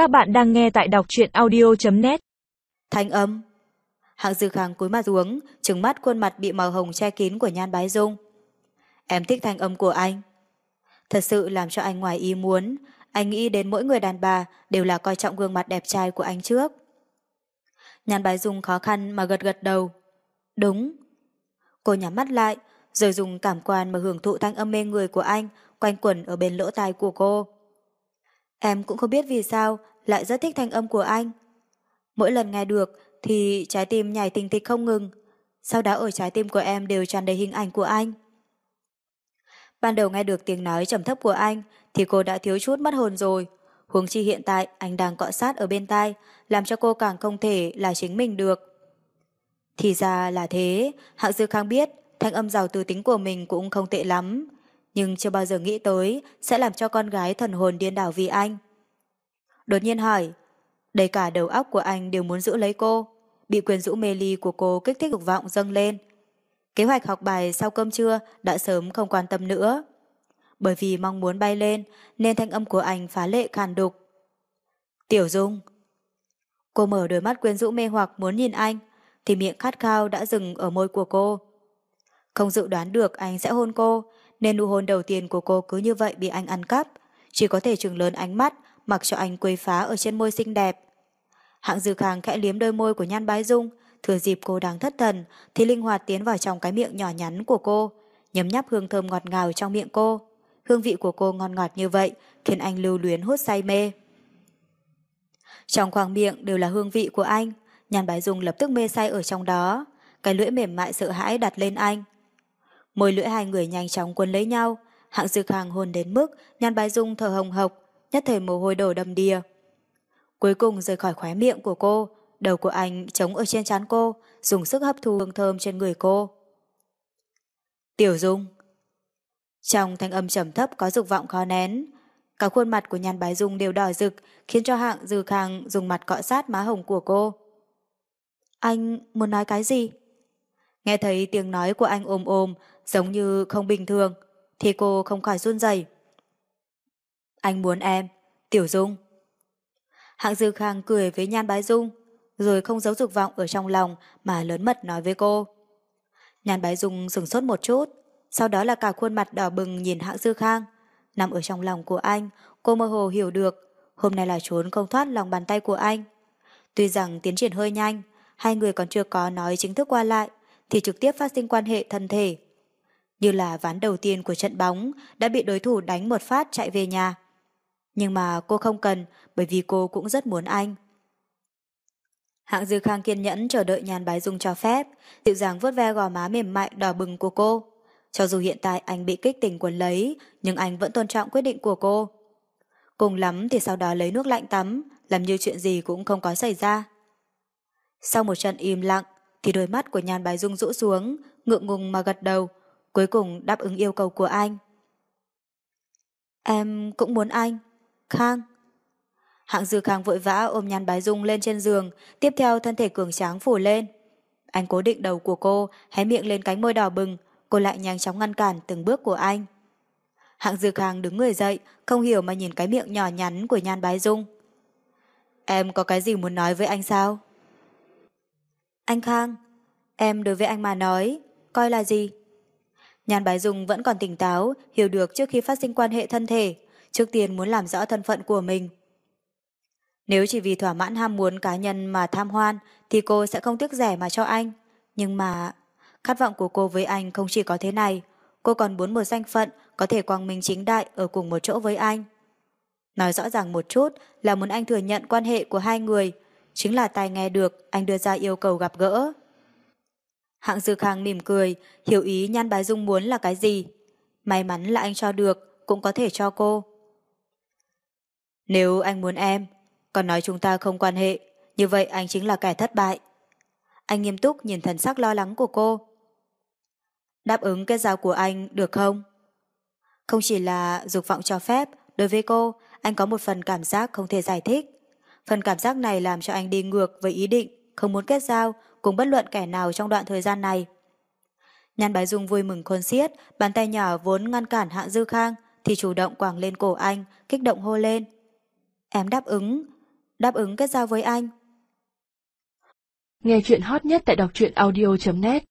Các bạn đang nghe tại đọc truyện audio.net Thanh âm Hạng dư khang cúi mặt xuống, trừng mắt khuôn mặt bị màu hồng che kín của nhan bái dung. Em thích thanh âm của anh. Thật sự làm cho anh ngoài ý muốn, anh nghĩ đến mỗi người đàn bà đều là coi trọng gương mặt đẹp trai của anh trước. Nhan bái dung khó khăn mà gật gật đầu. Đúng. Cô nhắm mắt lại, rồi dùng cảm quan mà hưởng thụ thanh âm mê người của anh quanh quẩn ở bên lỗ tai của cô. Em cũng không biết vì sao lại rất thích thanh âm của anh. Mỗi lần nghe được thì trái tim nhảy tình thịch không ngừng. Sau đó ở trái tim của em đều tràn đầy hình ảnh của anh. Ban đầu nghe được tiếng nói trầm thấp của anh thì cô đã thiếu chút mất hồn rồi. Huống chi hiện tại anh đang cọ sát ở bên tai làm cho cô càng không thể là chính mình được. Thì ra là thế, Hạng Dư Khang biết thanh âm giàu từ tính của mình cũng không tệ lắm nhưng chưa bao giờ nghĩ tới sẽ làm cho con gái thần hồn điên đảo vì anh. Đột nhiên hỏi, đầy cả đầu óc của anh đều muốn giữ lấy cô, bị quyền rũ mê ly của cô kích thích dục vọng dâng lên. Kế hoạch học bài sau cơm trưa đã sớm không quan tâm nữa. Bởi vì mong muốn bay lên nên thanh âm của anh phá lệ khàn đục. Tiểu Dung Cô mở đôi mắt quyến rũ mê hoặc muốn nhìn anh thì miệng khát khao đã dừng ở môi của cô. Không dự đoán được anh sẽ hôn cô nên nụ hôn đầu tiên của cô cứ như vậy bị anh ăn cắp, chỉ có thể trừng lớn ánh mắt, mặc cho anh quấy phá ở trên môi xinh đẹp. Hạng Dư Khang khẽ liếm đôi môi của Nhan Bái Dung, thừa dịp cô đang thất thần thì linh hoạt tiến vào trong cái miệng nhỏ nhắn của cô, nhấm nháp hương thơm ngọt ngào trong miệng cô. Hương vị của cô ngon ngọt như vậy khiến anh lưu luyến hút say mê. Trong khoang miệng đều là hương vị của anh, Nhan Bái Dung lập tức mê say ở trong đó, cái lưỡi mềm mại sợ hãi đặt lên anh. Môi lưỡi hai người nhanh chóng quấn lấy nhau, hạng dư khang hôn đến mức nhan bái dung thở hồng hộc, nhất thời mồ hôi đổ đầm đìa. Cuối cùng rời khỏi khóe miệng của cô, đầu của anh chống ở trên trán cô, dùng sức hấp thu hương thơm trên người cô. Tiểu Dung Trong thanh âm trầm thấp có dục vọng khó nén, cả khuôn mặt của nhan bái dung đều đỏ rực, khiến cho hạng dư khang dùng mặt cọ sát má hồng của cô. Anh muốn nói cái gì? Nghe thấy tiếng nói của anh ôm ôm, giống như không bình thường, thì cô không khỏi run rẩy. Anh muốn em, Tiểu Dung. Hạng Dư Khang cười với Nhan Bái Dung, rồi không giấu dục vọng ở trong lòng mà lớn mật nói với cô. Nhan Bái Dung sừng sốt một chút, sau đó là cả khuôn mặt đỏ bừng nhìn Hạng Dư Khang. Nằm ở trong lòng của anh, cô mơ hồ hiểu được, hôm nay là trốn không thoát lòng bàn tay của anh. Tuy rằng tiến triển hơi nhanh, hai người còn chưa có nói chính thức qua lại, thì trực tiếp phát sinh quan hệ thân thể. Như là ván đầu tiên của trận bóng đã bị đối thủ đánh một phát chạy về nhà. Nhưng mà cô không cần bởi vì cô cũng rất muốn anh. Hạng Dư Khang kiên nhẫn chờ đợi nhàn bái dung cho phép, dịu dàng vuốt ve gò má mềm mại đỏ bừng của cô. Cho dù hiện tại anh bị kích tình quần lấy, nhưng anh vẫn tôn trọng quyết định của cô. Cùng lắm thì sau đó lấy nước lạnh tắm, làm như chuyện gì cũng không có xảy ra. Sau một trận im lặng, thì đôi mắt của nhàn bái dung rũ xuống, ngượng ngùng mà gật đầu, cuối cùng đáp ứng yêu cầu của anh. Em cũng muốn anh. Khang. Hạng dư khang vội vã ôm nhàn bái dung lên trên giường, tiếp theo thân thể cường tráng phủ lên. Anh cố định đầu của cô, hé miệng lên cánh môi đỏ bừng, cô lại nhanh chóng ngăn cản từng bước của anh. Hạng dư khang đứng người dậy, không hiểu mà nhìn cái miệng nhỏ nhắn của nhan bái dung. Em có cái gì muốn nói với anh sao? Anh Khang, em đối với anh mà nói, coi là gì? Nhan Bái Dung vẫn còn tỉnh táo, hiểu được trước khi phát sinh quan hệ thân thể, trước tiên muốn làm rõ thân phận của mình. Nếu chỉ vì thỏa mãn ham muốn cá nhân mà tham hoan, thì cô sẽ không tiếc rẻ mà cho anh. Nhưng mà, khát vọng của cô với anh không chỉ có thế này, cô còn muốn một danh phận có thể quang minh chính đại ở cùng một chỗ với anh. Nói rõ ràng một chút là muốn anh thừa nhận quan hệ của hai người, chính là tai nghe được anh đưa ra yêu cầu gặp gỡ. Hạng Dư Khang mỉm cười, hiểu ý Nhan Bái Dung muốn là cái gì. May mắn là anh cho được, cũng có thể cho cô. Nếu anh muốn em, còn nói chúng ta không quan hệ, như vậy anh chính là kẻ thất bại. Anh nghiêm túc nhìn thần sắc lo lắng của cô. Đáp ứng cái giao của anh được không? Không chỉ là dục vọng cho phép, đối với cô, anh có một phần cảm giác không thể giải thích. Phần cảm giác này làm cho anh đi ngược với ý định không muốn kết giao cùng bất luận kẻ nào trong đoạn thời gian này. Nhan Bái Dung vui mừng khôn xiết, bàn tay nhỏ vốn ngăn cản Hạ Dư Khang thì chủ động quàng lên cổ anh, kích động hô lên. Em đáp ứng, đáp ứng kết giao với anh. Nghe chuyện hot nhất tại đọc truyện audio.net